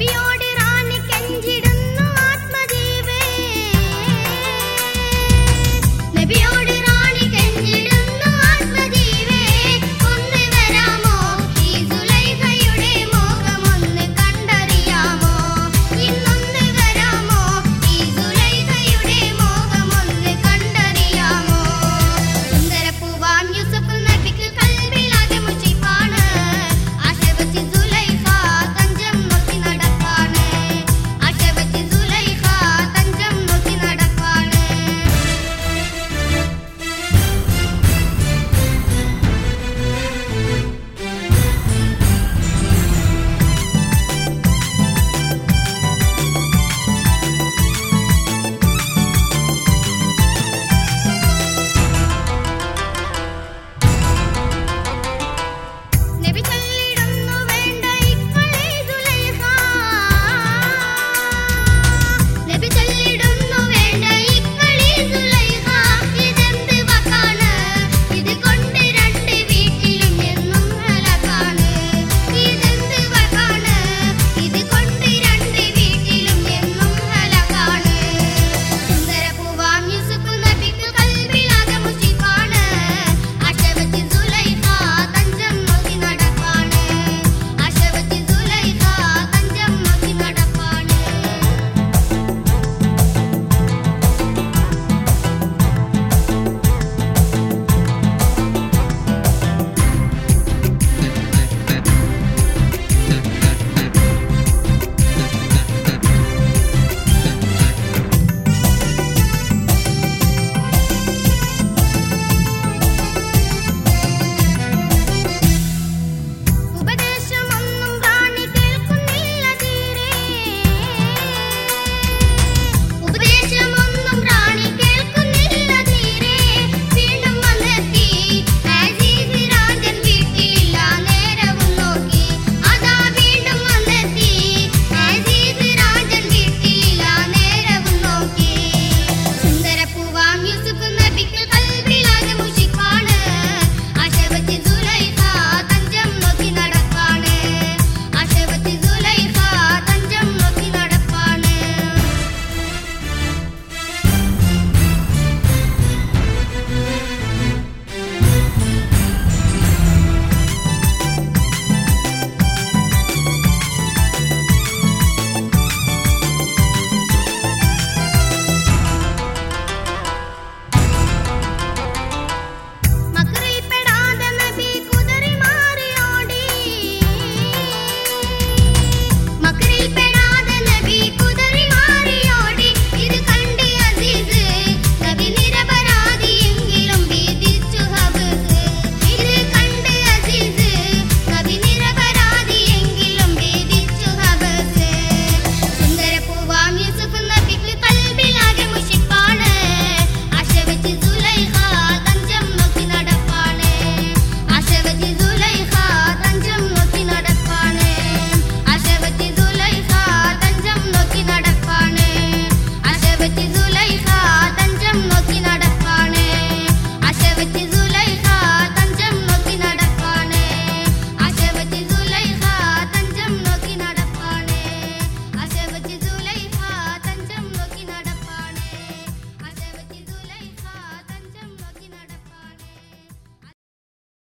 Be on.